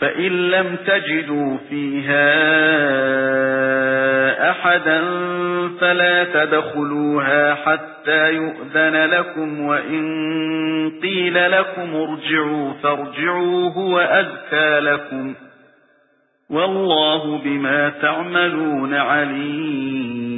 فَإِن لَّمْ تَجِدُوا فِيهَا أَحَدًا فَلَا تَدْخُلُوهَا حَتَّى يُؤْذَنَ لَكُمْ وَإِن قِيلَ لَكُمْ ارْجِعُوا فَارْجِعُوا هُوَ أَزْكَىٰ لَكُمْ وَاللَّهُ بِمَا تَعْمَلُونَ عَلِيمٌ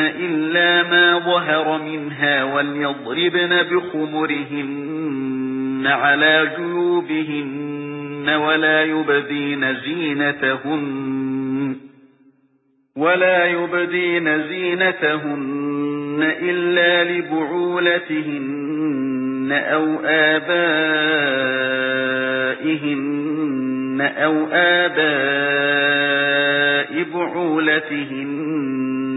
إِلَّا مَا ظَهَرَ مِنْهَا وَلْيَضْرِبْنَ بِخُمُرِهِنَّ عَلَى جُيُوبِهِنَّ وَلَا يُبْدِينَ زِينَتَهُنَّ وَلَا يُبْدِينَ زِينَتَهُنَّ إِلَّا لِبُعُولَتِهِنَّ أَوْ آبَائِهِنَّ أَوْ آبَاءِ بُعُولَتِهِنَّ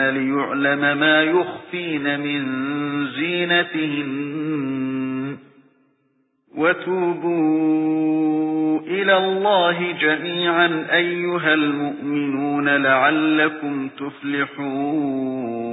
لِيُعْلَمَ مَا يُخْفِينَ مِنْ زِينَتِهِنَّ وَتُوبُوا إِلَى اللَّهِ جَمِيعًا أَيُّهَا الْمُؤْمِنُونَ لَعَلَّكُمْ تُفْلِحُونَ